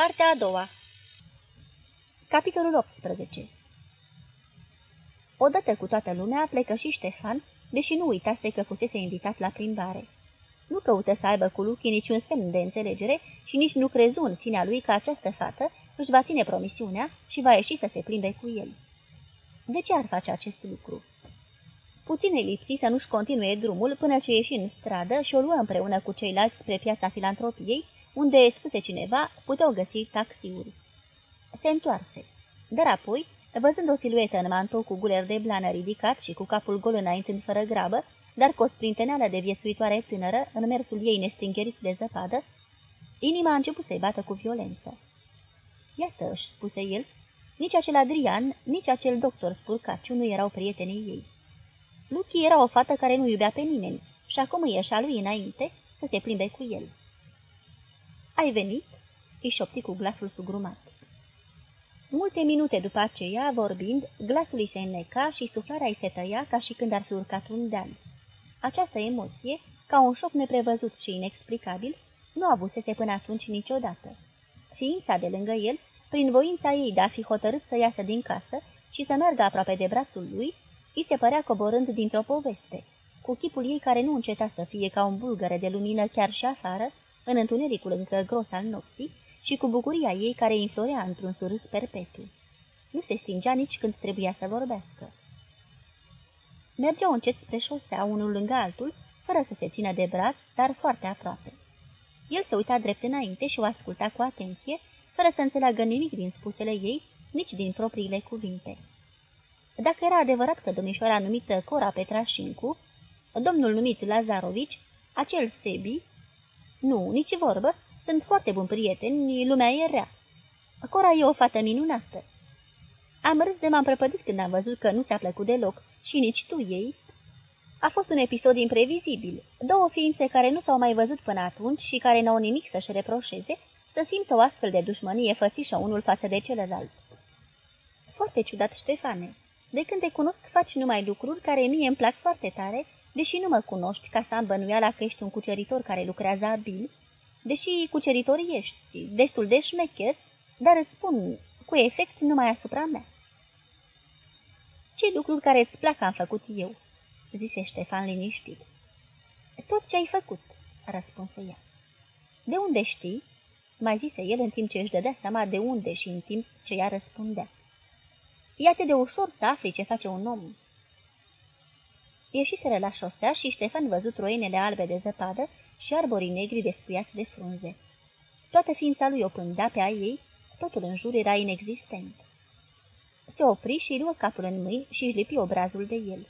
Partea a doua Capitolul 18 Odată cu toată lumea plecă și Ștefan, deși nu uitase că fusese invitat la plimbare. Nu căută să aibă cu Luchi niciun semn de înțelegere și nici nu crezu în sinea lui că această fată își va ține promisiunea și va ieși să se plimbe cu el. De ce ar face acest lucru? Puțin lipsi să nu-și continue drumul până ce ieși în stradă și o luă împreună cu ceilalți spre piața filantropiei, unde, spuse cineva, puteau găsi taxiuri. Se întoarse, dar apoi, văzând o siluetă în mantou cu guler de blană ridicat și cu capul gol înaintând fără grabă, dar cu o sprinteneală de viețuitoare tânără în mersul ei nestingerit de zăpadă, inima a început să-i bată cu violență. Iată, își spuse el, nici acel Adrian, nici acel doctor Spurcaciu nu erau prietenii ei. Luchi era o fată care nu iubea pe nimeni și acum îi ieșea lui înainte să se plimbe cu el. Ai venit?" își șopti cu glasul sugrumat. Multe minute după aceea, vorbind, glasul îi se înneca și suflarea îi se tăia ca și când ar fi urcat un deal. Această emoție, ca un șoc neprevăzut și inexplicabil, nu avusese până atunci niciodată. Ființa de lângă el, prin voința ei de a fi hotărât să iasă din casă și să meargă aproape de brațul lui, îi se părea coborând dintr-o poveste, cu chipul ei care nu înceta să fie ca un bulgăre de lumină chiar și afară, în întunericul încă gros al nopții, și cu bucuria ei care înflorea într-un surâs perpetu. Nu se stingea nici când trebuia să vorbească. Mergeau încet spre șosea, unul lângă altul, fără să se țină de braț, dar foarte aproape. El se uita drept înainte și o asculta cu atenție, fără să înțeleagă nimic din spusele ei, nici din propriile cuvinte. Dacă era adevărat că domnișoara numită Cora Petrașincu, domnul numit Lazarovici, acel Sebi, nu, nici vorbă, sunt foarte buni prieteni, lumea e rea. Cora e o fată minunată. Am râs de m-am prăpădit când am văzut că nu ți-a plăcut deloc și nici tu ei. A fost un episod imprevizibil. Două ființe care nu s-au mai văzut până atunci și care n-au nimic să-și reproșeze, să simtă o astfel de dușmănie fățișă unul față de celălalt. Foarte ciudat, Ștefane. De când te cunosc, faci numai lucruri care mie îmi plac foarte tare, deși nu mă cunoști ca să am bănuiala că ești un cuceritor care lucrează abil, deși cuceritor ești, destul de șmecher, dar îți spun cu efect numai asupra mea. Ce lucruri care îți plac am făcut eu?" zise Ștefan liniștit. Tot ce ai făcut," răspunse ea. De unde știi?" mai zise el în timp ce își dădea seama de unde și în timp ce ea răspundea. E atât de ușor să afli ce face un om." Ieșiseră la șosea și Ștefan văzut roinele albe de zăpadă și arborii negri despuiați de frunze. Toată ființa lui o pândea pe a ei, totul în jur era inexistent. Se opri și luă capul în mâini și își lipi obrazul de el.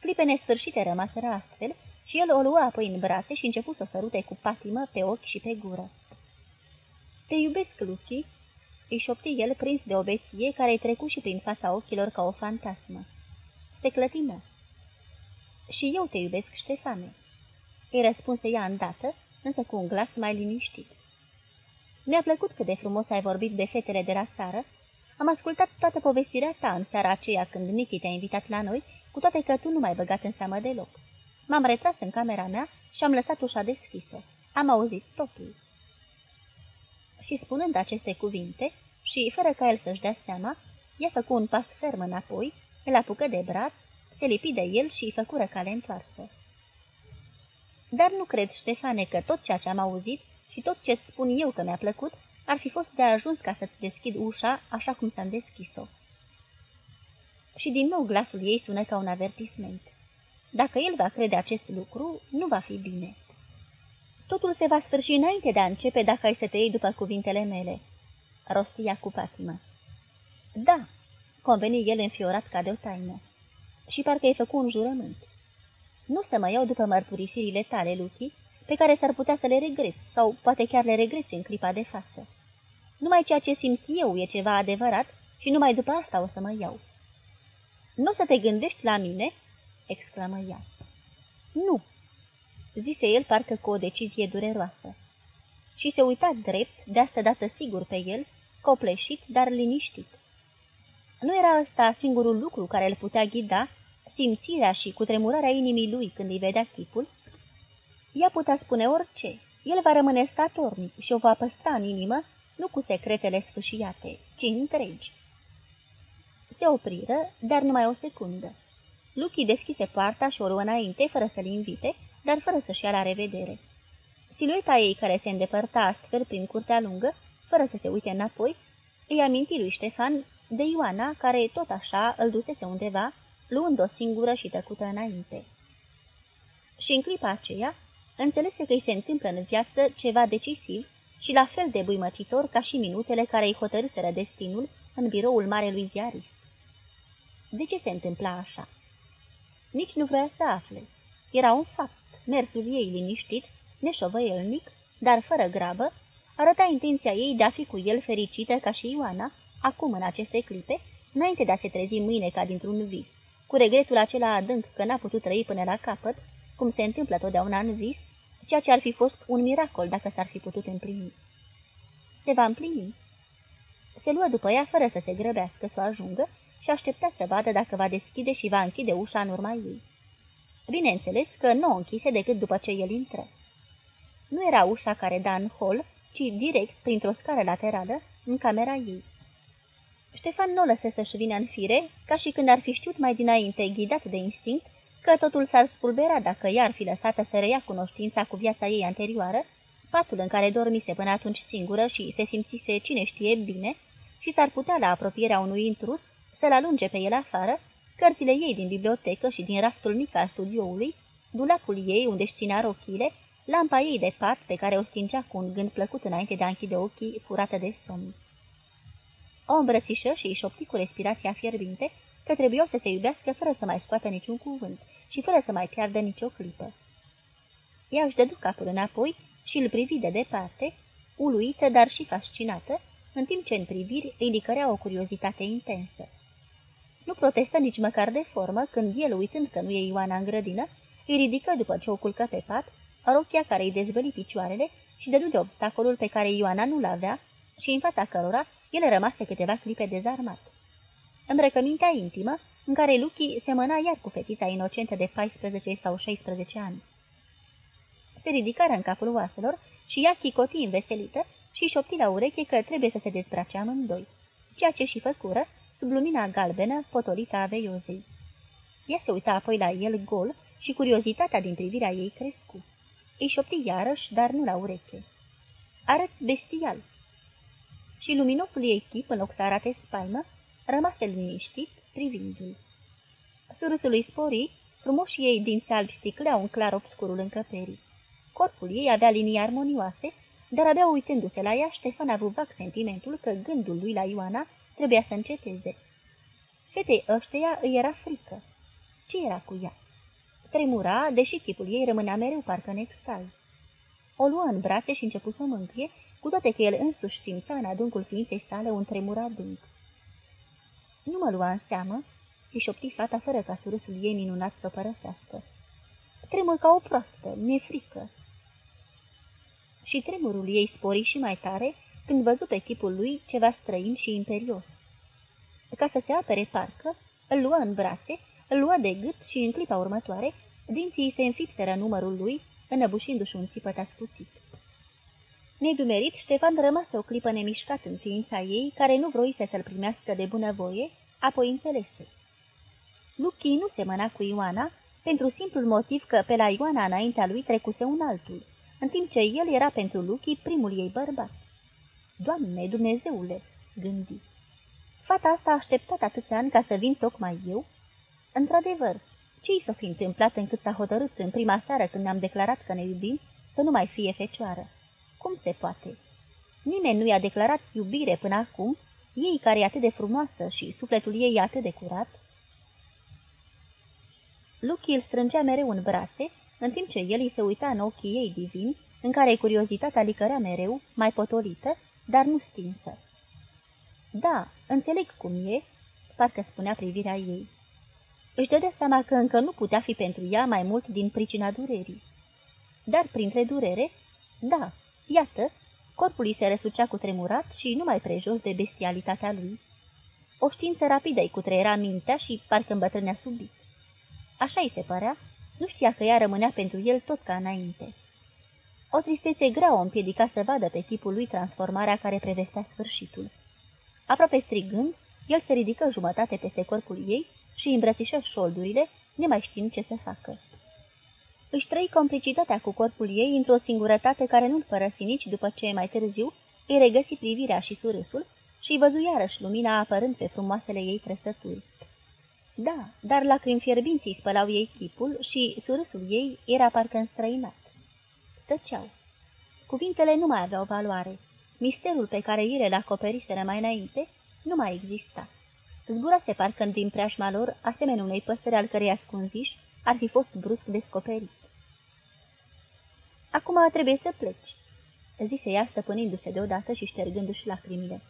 Clipe nesfârșite rămaseră astfel și el o luă apoi în brațe și început să o sărute cu patimă pe ochi și pe gură. Te iubesc, Lucy," îi șopti el prins de o beție care-i trecut și prin fața ochilor ca o fantasmă. Se clătină. Și eu te iubesc, Ștefane," îi răspunse ea îndată, însă cu un glas mai liniștit. Mi-a plăcut cât de frumos ai vorbit de fetele de la sară. Am ascultat toată povestirea ta în seara aceea când Nichi te-a invitat la noi, cu toate că tu nu m-ai băgat în seamă deloc. M-am retras în camera mea și am lăsat ușa deschisă. Am auzit totul. Și spunând aceste cuvinte, și fără ca el să-și dea seama, ea făcu un pas ferm înapoi, îl apucă de braț, se lipi de el și îi făcură cale întoarsă. Dar nu cred, Ștefane, că tot ceea ce am auzit și tot ce spun eu că mi-a plăcut ar fi fost de ajuns ca să-ți deschid ușa așa cum ți-am deschis-o. Și din nou glasul ei sună ca un avertisment. Dacă el va crede acest lucru, nu va fi bine. Totul se va sfârși înainte de a începe dacă ai să te iei după cuvintele mele, rostia cu patimă. Da, conveni el înfiorat ca de o taină. Și parcă ai făcut un jurământ. Nu să mă iau după mărturisirile tale, Luchi, pe care s-ar putea să le regret, sau poate chiar le regreți în clipa de față. Numai ceea ce simt eu e ceva adevărat și numai după asta o să mă iau. Nu o să te gândești la mine?" exclamă ea. Nu," zise el parcă cu o decizie dureroasă. Și se uita drept, de asta dată sigur pe el, copleșit, dar liniștit. Nu era ăsta singurul lucru care îl putea ghida, simțirea și cutremurarea inimii lui când îi vedea chipul? Ea putea spune orice, el va rămâne statornic și o va păstra în inimă, nu cu secretele sfâșiate, ci întregi. Se opriră, dar numai o secundă. Lucky deschise poarta și o luă înainte, fără să-l invite, dar fără să-și ia la revedere. Silueta ei, care se îndepărta astfel prin curtea lungă, fără să se uite înapoi, îi aminti lui Ștefan de Ioana, care tot așa îl dusese undeva, luând o singură și tăcută înainte. Și în clipa aceea, înțelese că îi se întâmplă în viață ceva decisiv și la fel de buimăcitor ca și minutele care îi hotărâseră destinul în biroul marelui ziarist. De ce se întâmpla așa? Nici nu vrea să afle. Era un fapt, mersul ei liniștit, neșovăielnic, dar fără grabă, arăta intenția ei de a fi cu el fericită ca și Ioana, acum în aceste clipe, înainte de a se trezi mâine ca dintr-un vis, cu regretul acela adânc că n-a putut trăi până la capăt, cum se întâmplă totdeauna în vis, ceea ce ar fi fost un miracol dacă s-ar fi putut împlini. Se va împlini. Se luă după ea fără să se grăbească să ajungă și aștepta să vadă dacă va deschide și va închide ușa în urma ei. Bineînțeles că nu o închise decât după ce el intră. Nu era ușa care da în hol, ci direct, printr-o scară laterală, în camera ei. Ștefan nu o lăsă să-și vină în fire, ca și când ar fi știut mai dinainte, ghidat de instinct, că totul s-ar spulbera dacă ea ar fi lăsată să reia cunoștința cu viața ei anterioară, patul în care dormise până atunci singură și se simțise cine știe bine, și s-ar putea la apropierea unui intrus să-l alunge pe el afară, cărțile ei din bibliotecă și din raftul mic al studioului, dulapul ei unde își ținea rochile, lampa ei de pat pe care o stingea cu un gând plăcut înainte de a închide ochii furată de somn. O îmbrățișă și îi șopti cu respirația fierbinte că trebuiau să se iubească fără să mai scoată niciun cuvânt și fără să mai piardă nicio clipă. Ea își dădu capul înapoi și îl privi de departe, uluită, dar și fascinată, în timp ce în priviri îi licărea o curiozitate intensă. Nu protestă nici măcar de formă când el, uitând că nu e Ioana în grădină, îi ridică după ce o culcă pe pat, rochia care îi dezvăli picioarele și dădu de obstacolul pe care Ioana nu-l avea și în fața cărora el rămase câteva clipe dezarmat. Îmbrăcămintea intimă, în care Luchi semăna iar cu fetița inocentă de 14 sau 16 ani. Se ridicară în capul oaselor și ea chicoti înveselită și șopti la ureche că trebuie să se dezbrace amândoi, ceea ce și făcură, sub lumina galbenă potolită a veiozei. Ea se uita apoi la el gol și curiozitatea din privirea ei crescu. Îi șopti iarăși, dar nu la ureche. Arăt bestial. Și luminosul ei chip, în loc să arate spaimă, rămase liniștit, privindu-l. Surâsul lui spori, frumoșii ei din albi sticleau în clar obscurul încăperii. Corpul ei avea linii armonioase, dar abia uitându-se la ea, Ștefan a avut vag sentimentul că gândul lui la Ioana trebuia să înceteze. Fetei ășteia îi era frică. Ce era cu ea? Tremura, deși chipul ei rămânea mereu parcă în extaz. O luă în brațe și începu să o mângâie, cu toate că el însuși simțea în adâncul ființei sale un tremur adânc. Nu mă lua în seamă, îi șopti fata fără ca surâsul ei minunat să o părăsească. Tremur ca o proastă, mi-e frică. Și tremurul ei spori și mai tare când văzu pe chipul lui ceva străin și imperios. Ca să se apere parcă, îl luă în brațe, îl luă de gât și în clipa următoare, dinții se înfipseră numărul lui, înăbușindu-și un țipăt ascuțit. Nedumerit, Ștefan rămase o clipă nemișcat în ființa ei, care nu vroise să-l primească de bunăvoie, apoi înțelese. Luchi nu semăna cu Ioana, pentru simplul motiv că pe la Ioana înaintea lui trecuse un altul, în timp ce el era pentru Luchi primul ei bărbat. Doamne, Dumnezeule, gândi. Fata asta a așteptat atâția ani ca să vin tocmai eu? Într-adevăr, ce i s-a fi întâmplat încât s-a hotărât în prima seară când ne-am declarat că ne iubim să nu mai fie fecioară? Cum se poate? Nimeni nu i-a declarat iubire până acum, ei care e atât de frumoasă și sufletul ei e atât de curat. Lucky îl strângea mereu în brațe, în timp ce el îi se uita în ochii ei divini, în care curiozitatea licărea mereu, mai potolită, dar nu stinsă. Da, înțeleg cum e, parcă spunea privirea ei. Își dădea seama că încă nu putea fi pentru ea mai mult din pricina durerii. Dar printre durere, da, iată, corpul îi se răsucea cu tremurat și nu mai prejos de bestialitatea lui. O știință rapidă îi cutreiera mintea și parcă îmbătrânea subit. Așa îi se părea, nu știa că ea rămânea pentru el tot ca înainte. O tristețe grea o împiedica să vadă pe chipul lui transformarea care prevestea sfârșitul. Aproape strigând, el se ridică jumătate peste corpul ei și îmbrățișă șoldurile, nemai știind ce să facă. Își trăi complicitatea cu corpul ei într-o singurătate care nu-l părăsi nici după ce, mai târziu, îi regăsi privirea și surâsul și văzu iarăși lumina apărând pe frumoasele ei trăsături. Da, dar lacrimi fierbinții spălau ei chipul și surâsul ei era parcă înstrăinat. Tăceau. Cuvintele nu mai aveau valoare. Misterul pe care ele l acoperiseră mai înainte nu mai exista. Zburase parcă din preajma lor, asemenea unei păsări al cărei ascunziș ar fi fost brusc descoperit. Acum trebuie să pleci, zise ea stăpânindu-se deodată și ștergându-și lacrimile.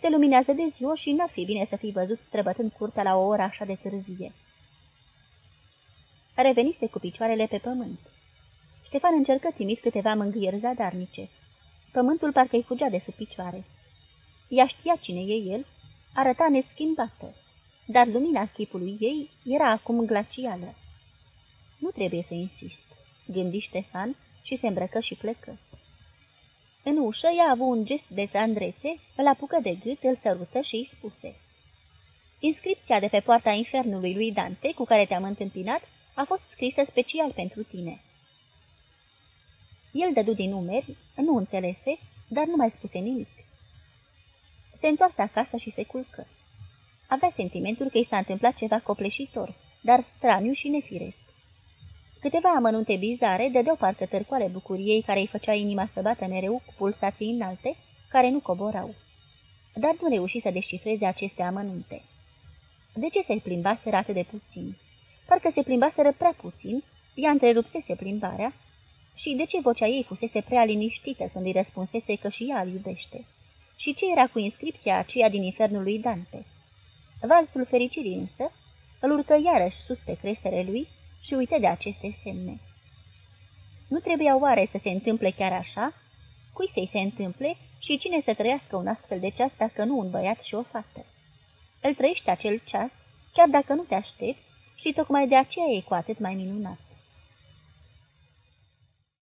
Se luminează de ziua și n-ar fi bine să fi văzut străbătând curtea la o oră așa de târzie. Revenise cu picioarele pe pământ. Ștefan încercă timid câteva mângâieri zadarnice. Pământul parcă-i fugea de sub picioare. Ea știa cine e el, arăta neschimbată, dar lumina chipului ei era acum glacială. Nu trebuie să insist, gândi Ștefan și se îmbrăcă și plecă. În ușă ea a avut un gest de zandrețe, îl apucă de gât, îl sărută și îi spuse. Inscripția de pe poarta infernului lui Dante, cu care te-am întâmpinat, a fost scrisă special pentru tine. El dădu din numeri, nu înțelese, dar nu mai spuse nimic. Se întoarse acasă și se culcă. Avea sentimentul că i s-a întâmplat ceva copleșitor, dar straniu și nefiresc. Câteva amănunte bizare dădeau parcă târcoale bucuriei care îi făcea inima să bată mereu cu pulsații înalte, care nu coborau. Dar nu reuși să descifreze aceste amănunte. De ce se plimbaseră atât de puțin? Parcă se plimbaseră prea puțin, ea întrerupsese plimbarea, și de ce vocea ei fusese prea liniștită când îi răspunsese că și ea îl iubește? Și ce era cu inscripția aceea din infernul lui Dante? Valsul fericirii însă îl urcă iarăși sus pe creștere lui și uită de aceste semne. Nu trebuia oare să se întâmple chiar așa? Cui să-i se întâmple și cine să trăiască un astfel de ceas dacă nu un băiat și o fată? Îl trăiește acel ceas, chiar dacă nu te aștepți, și tocmai de aceea e cu atât mai minunat.